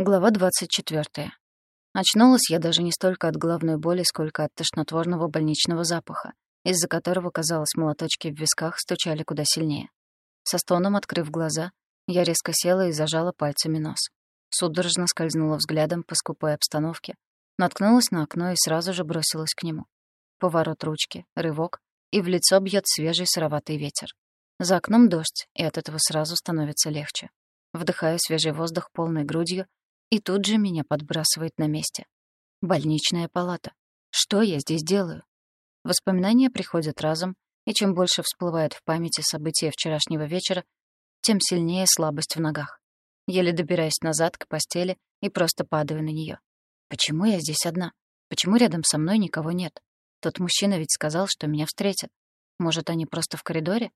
Глава 24. Очнулась я даже не столько от головной боли, сколько от тошнотворного больничного запаха, из-за которого, казалось, молоточки в висках стучали куда сильнее. Со стоном открыв глаза, я резко села и зажала пальцами нос. Судорожно скользнула взглядом по скупой обстановке, наткнулась на окно и сразу же бросилась к нему. Поворот ручки, рывок, и в лицо бьет свежий сыроватый ветер. За окном дождь, и от этого сразу становится легче. Вдыхаю свежий воздух полной грудью и тут же меня подбрасывает на месте. Больничная палата. Что я здесь делаю? Воспоминания приходят разом, и чем больше всплывает в памяти события вчерашнего вечера, тем сильнее слабость в ногах. Еле добираюсь назад к постели и просто падаю на нее. Почему я здесь одна? Почему рядом со мной никого нет? Тот мужчина ведь сказал, что меня встретят. Может, они просто в коридоре?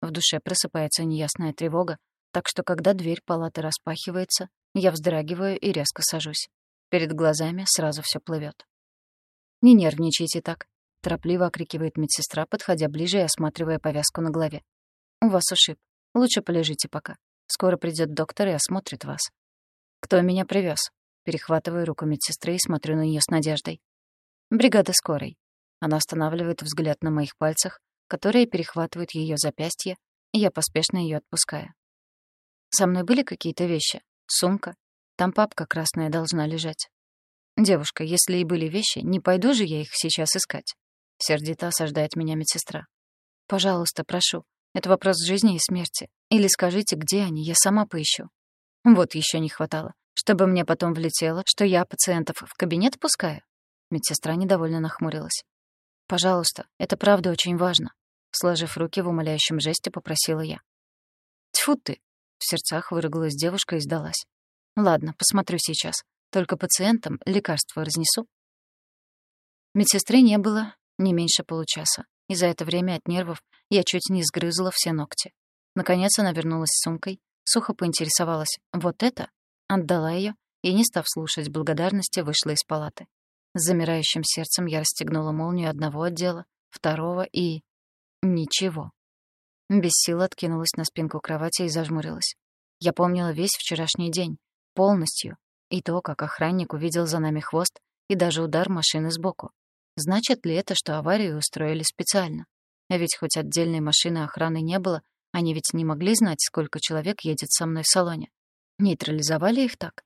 В душе просыпается неясная тревога, так что когда дверь палаты распахивается, я вздрагиваю и резко сажусь. Перед глазами сразу все плывет. «Не нервничайте так», — торопливо окрикивает медсестра, подходя ближе и осматривая повязку на голове. «У вас ушиб. Лучше полежите пока. Скоро придет доктор и осмотрит вас». «Кто меня привез? Перехватываю руку медсестры и смотрю на нее с надеждой. «Бригада скорой». Она останавливает взгляд на моих пальцах, которые перехватывают ее запястье, и я поспешно ее отпускаю. «Со мной были какие-то вещи?» Сумка. Там папка красная должна лежать. Девушка, если и были вещи, не пойду же я их сейчас искать. Сердито осаждает меня медсестра. Пожалуйста, прошу. Это вопрос жизни и смерти. Или скажите, где они, я сама поищу. Вот еще не хватало. Чтобы мне потом влетело, что я пациентов в кабинет пускаю. Медсестра недовольно нахмурилась. «Пожалуйста, это правда очень важно», — сложив руки в умоляющем жесте, попросила я. «Тьфу ты!» В сердцах выругалась девушка и сдалась. «Ладно, посмотрю сейчас. Только пациентам лекарства разнесу». Медсестры не было не меньше получаса, и за это время от нервов я чуть не сгрызла все ногти. Наконец она вернулась с сумкой, сухо поинтересовалась «Вот это?» Отдала ее и, не став слушать благодарности, вышла из палаты. С замирающим сердцем я расстегнула молнию одного отдела, второго и... Ничего. Без сил откинулась на спинку кровати и зажмурилась. Я помнила весь вчерашний день, полностью, и то, как охранник увидел за нами хвост и даже удар машины сбоку. Значит ли это, что аварию устроили специально? Ведь хоть отдельной машины охраны не было, они ведь не могли знать, сколько человек едет со мной в салоне. Нейтрализовали их так?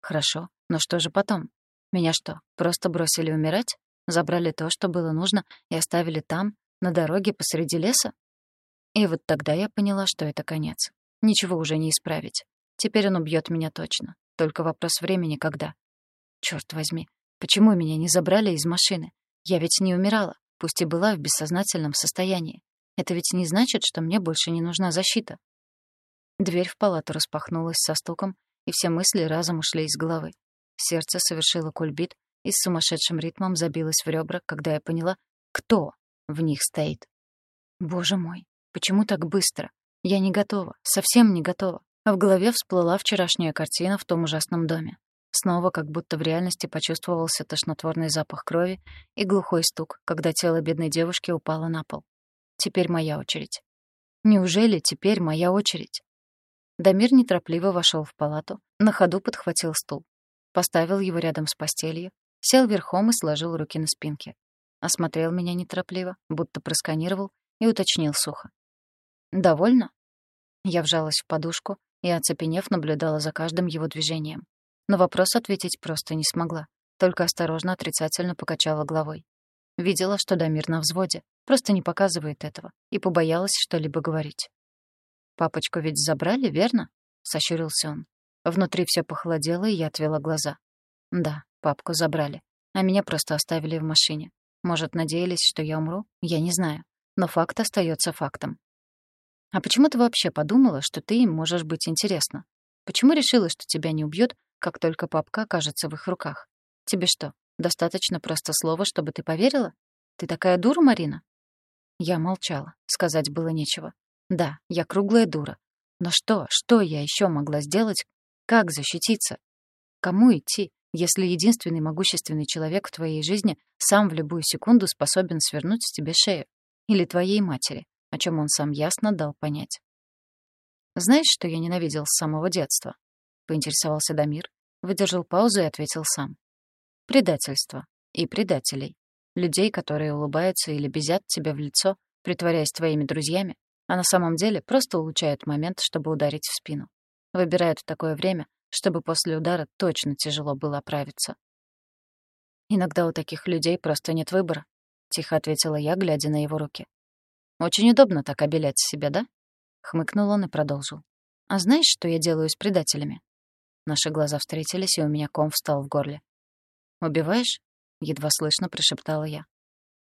Хорошо, но что же потом? Меня что, просто бросили умирать? Забрали то, что было нужно, и оставили там, на дороге посреди леса? И вот тогда я поняла, что это конец. Ничего уже не исправить. Теперь он убьет меня точно. Только вопрос времени, когда. Черт возьми, почему меня не забрали из машины? Я ведь не умирала, пусть и была в бессознательном состоянии. Это ведь не значит, что мне больше не нужна защита. Дверь в палату распахнулась со стуком, и все мысли разом ушли из головы. Сердце совершило кульбит и с сумасшедшим ритмом забилось в ребра, когда я поняла, кто в них стоит. Боже мой, Почему так быстро? Я не готова, совсем не готова. А в голове всплыла вчерашняя картина в том ужасном доме. Снова как будто в реальности почувствовался тошнотворный запах крови и глухой стук, когда тело бедной девушки упало на пол. Теперь моя очередь. Неужели теперь моя очередь? Дамир неторопливо вошел в палату, на ходу подхватил стул. Поставил его рядом с постелью, сел верхом и сложил руки на спинке. Осмотрел меня неторопливо, будто просканировал, и уточнил сухо. «Довольно?» Я вжалась в подушку и, оцепенев, наблюдала за каждым его движением. Но вопрос ответить просто не смогла, только осторожно отрицательно покачала головой. Видела, что Дамир на взводе, просто не показывает этого, и побоялась что-либо говорить. «Папочку ведь забрали, верно?» — сощурился он. Внутри все похолодело, и я отвела глаза. «Да, папку забрали, а меня просто оставили в машине. Может, надеялись, что я умру? Я не знаю. Но факт остается фактом. А почему ты вообще подумала, что ты им можешь быть интересна? Почему решила, что тебя не убьют, как только папка окажется в их руках? Тебе что, достаточно просто слова, чтобы ты поверила? Ты такая дура, Марина? Я молчала, сказать было нечего. Да, я круглая дура. Но что, что я еще могла сделать? Как защититься? Кому идти, если единственный могущественный человек в твоей жизни сам в любую секунду способен свернуть тебе шею? Или твоей матери? О чем он сам ясно дал понять. «Знаешь, что я ненавидел с самого детства?» — поинтересовался Дамир, выдержал паузу и ответил сам. Предательство. И предателей. Людей, которые улыбаются или безят тебе в лицо, притворяясь твоими друзьями, а на самом деле просто улучшают момент, чтобы ударить в спину. Выбирают такое время, чтобы после удара точно тяжело было оправиться. «Иногда у таких людей просто нет выбора», — тихо ответила я, глядя на его руки. «Очень удобно так обелять себя, да?» — хмыкнул он и продолжил. «А знаешь, что я делаю с предателями?» Наши глаза встретились, и у меня ком встал в горле. «Убиваешь?» — едва слышно прошептала я.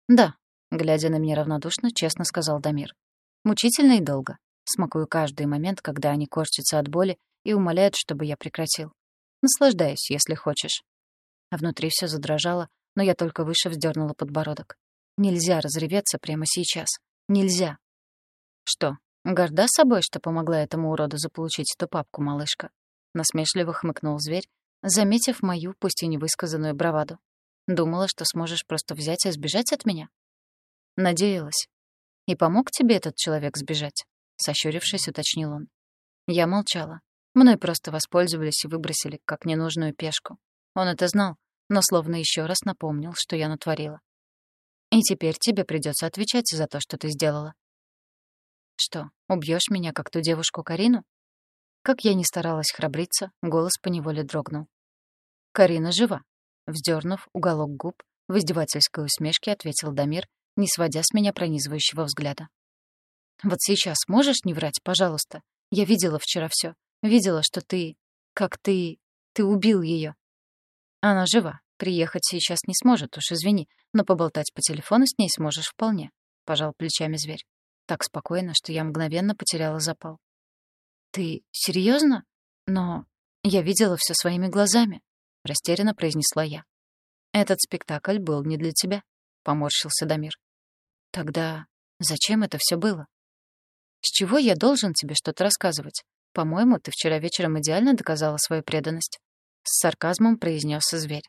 «Да», — глядя на меня равнодушно, честно сказал Дамир. «Мучительно и долго. Смакую каждый момент, когда они корчатся от боли и умоляют, чтобы я прекратил. Наслаждаюсь, если хочешь». А внутри все задрожало, но я только выше вздернула подбородок. Нельзя разреветься прямо сейчас. Нельзя. Что, горда собой, что помогла этому уроду заполучить эту папку, малышка? Насмешливо хмыкнул зверь, заметив мою, пусть и невысказанную браваду. Думала, что сможешь просто взять и сбежать от меня? Надеялась. И помог тебе этот человек сбежать? Сощурившись, уточнил он. Я молчала. Мной просто воспользовались и выбросили, как ненужную пешку. Он это знал, но словно еще раз напомнил, что я натворила. И теперь тебе придется отвечать за то, что ты сделала. Что, убьешь меня, как ту девушку Карину? Как я не старалась храбриться, голос поневоле дрогнул. Карина жива. Вздернув уголок губ, в издевательской усмешке ответил Дамир, не сводя с меня пронизывающего взгляда. «Вот сейчас можешь не врать, пожалуйста? Я видела вчера все, Видела, что ты... Как ты... Ты убил ее. Она жива. Приехать сейчас не сможет, уж извини, но поболтать по телефону с ней сможешь вполне», — пожал плечами зверь. Так спокойно, что я мгновенно потеряла запал. «Ты серьезно? Но я видела все своими глазами», — растерянно произнесла я. «Этот спектакль был не для тебя», — поморщился Дамир. «Тогда зачем это все было? С чего я должен тебе что-то рассказывать? По-моему, ты вчера вечером идеально доказала свою преданность», — с сарказмом произнес зверь.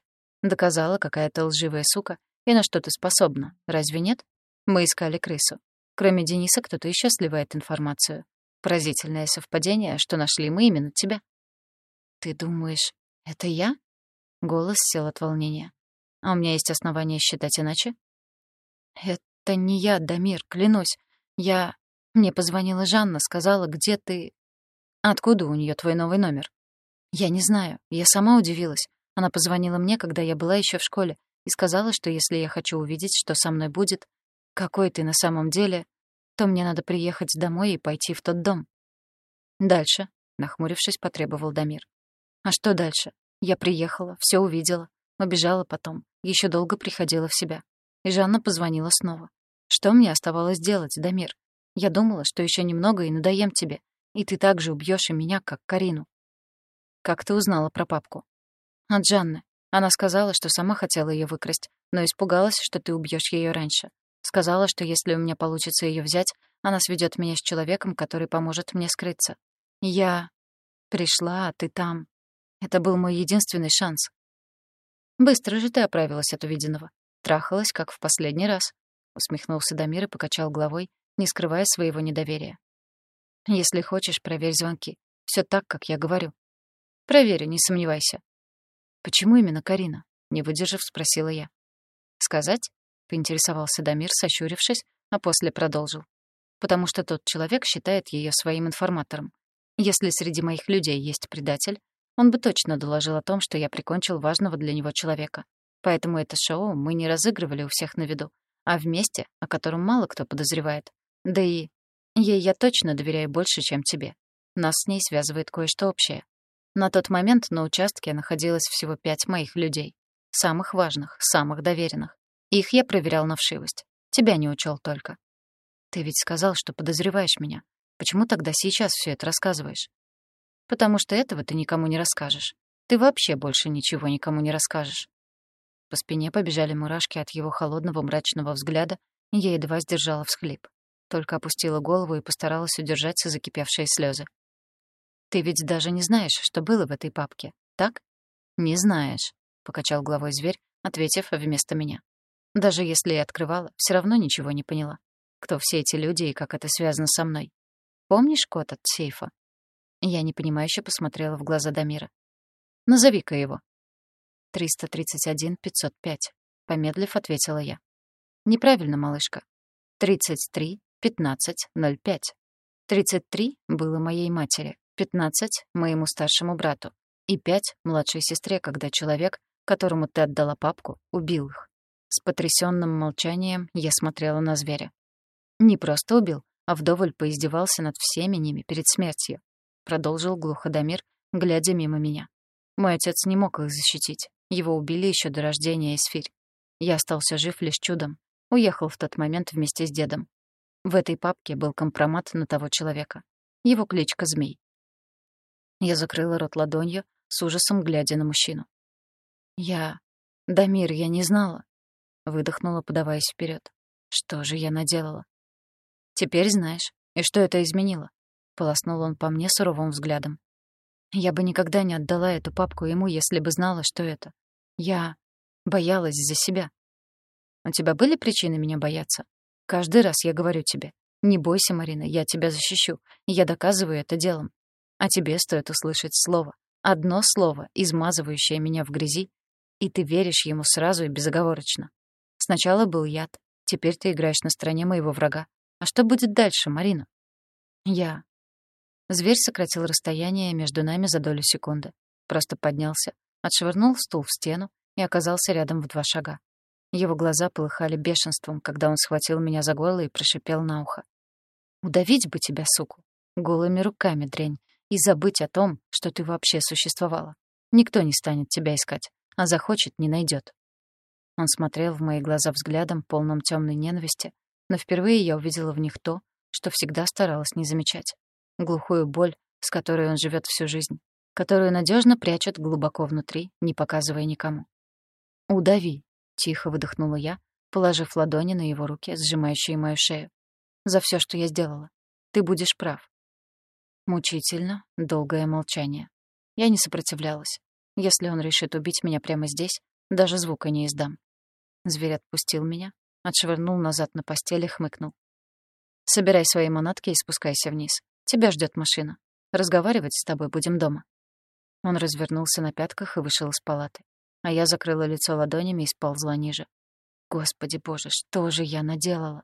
Доказала какая-то лживая сука, и на что ты способна, разве нет? Мы искали крысу. Кроме Дениса, кто-то еще сливает информацию. Поразительное совпадение, что нашли мы именно тебя. Ты думаешь, это я? Голос сел от волнения. А у меня есть основания считать иначе? Это не я, Дамир, клянусь. Я... Мне позвонила Жанна, сказала, где ты... Откуда у нее твой новый номер? Я не знаю. Я сама удивилась. Она позвонила мне, когда я была еще в школе, и сказала, что если я хочу увидеть, что со мной будет, какой ты на самом деле, то мне надо приехать домой и пойти в тот дом. Дальше, нахмурившись, потребовал Дамир. А что дальше? Я приехала, все увидела, убежала потом, еще долго приходила в себя. И Жанна позвонила снова. Что мне оставалось делать, Дамир? Я думала, что еще немного и надоем тебе, и ты также убьешь и меня, как Карину. Как ты узнала про папку? От Жанны. Она сказала, что сама хотела ее выкрасть, но испугалась, что ты убьешь ее раньше. Сказала, что если у меня получится ее взять, она сведет меня с человеком, который поможет мне скрыться. Я пришла, а ты там. Это был мой единственный шанс. Быстро же ты оправилась от увиденного. Трахалась, как в последний раз. Усмехнулся Дамир и покачал головой, не скрывая своего недоверия. Если хочешь, проверь звонки. Все так, как я говорю. Проверю, не сомневайся. «Почему именно Карина?» — не выдержав, спросила я. «Сказать?» — поинтересовался Дамир, сощурившись, а после продолжил. «Потому что тот человек считает ее своим информатором. Если среди моих людей есть предатель, он бы точно доложил о том, что я прикончил важного для него человека. Поэтому это шоу мы не разыгрывали у всех на виду, а вместе, о котором мало кто подозревает. Да и ей я точно доверяю больше, чем тебе. Нас с ней связывает кое-что общее. На тот момент на участке находилось всего пять моих людей. Самых важных, самых доверенных. Их я проверял на вшивость. Тебя не учел только. Ты ведь сказал, что подозреваешь меня. Почему тогда сейчас все это рассказываешь? Потому что этого ты никому не расскажешь. Ты вообще больше ничего никому не расскажешь. По спине побежали мурашки от его холодного мрачного взгляда, и я едва сдержала всхлип. Только опустила голову и постаралась удержать закипевшие слезы. Ты ведь даже не знаешь, что было в этой папке, так? Не знаешь, покачал головой зверь, ответив вместо меня. Даже если я открывала, все равно ничего не поняла. Кто все эти люди и как это связано со мной? Помнишь код от сейфа? Я непонимающе посмотрела в глаза Дамира. Назови-ка его». «331 505», — помедлив, ответила я. «Неправильно, малышка. 33 15 05. 33 было моей матери, 15 — моему старшему брату и 5 — младшей сестре, когда человек, которому ты отдала папку, убил их. С потрясённым молчанием я смотрела на зверя. Не просто убил, а вдоволь поиздевался над всеми ними перед смертью. Продолжил глухо Дамир, глядя мимо меня. Мой отец не мог их защитить. Его убили ещё до рождения Эсфирь. Я остался жив лишь чудом. Уехал в тот момент вместе с дедом. В этой папке был компромат на того человека. Его кличка Змей. Я закрыла рот ладонью, с ужасом глядя на мужчину. «Я... Дамир, я не знала!» Выдохнула, подаваясь вперед. «Что же я наделала?» «Теперь знаешь. И что это изменило?» Полоснул он по мне суровым взглядом. «Я бы никогда не отдала эту папку ему, если бы знала, что это. Я... боялась за себя. У тебя были причины меня бояться?» Каждый раз я говорю тебе, не бойся, Марина, я тебя защищу, я доказываю это делом. А тебе стоит услышать слово. Одно слово, измазывающее меня в грязи, и ты веришь ему сразу и безоговорочно. Сначала был яд, теперь ты играешь на стороне моего врага. А что будет дальше, Марина? Я. Зверь сократил расстояние между нами за долю секунды. Просто поднялся, отшвырнул стул в стену и оказался рядом в два шага. Его глаза полыхали бешенством, когда он схватил меня за горло и прошипел на ухо. «Удавить бы тебя, суку, голыми руками, дрень, и забыть о том, что ты вообще существовала. Никто не станет тебя искать, а захочет — не найдет. Он смотрел в мои глаза взглядом, полным темной ненависти, но впервые я увидела в них то, что всегда старалась не замечать. Глухую боль, с которой он живет всю жизнь, которую надежно прячет глубоко внутри, не показывая никому. «Удави», Тихо выдохнула я, положив ладони на его руки, сжимающие мою шею. «За все, что я сделала. Ты будешь прав». Мучительно, долгое молчание. Я не сопротивлялась. Если он решит убить меня прямо здесь, даже звука не издам. Зверь отпустил меня, отшвырнул назад на постель и хмыкнул. «Собирай свои манатки и спускайся вниз. Тебя ждет машина. Разговаривать с тобой будем дома». Он развернулся на пятках и вышел из палаты а я закрыла лицо ладонями и сползла ниже. Господи боже, что же я наделала?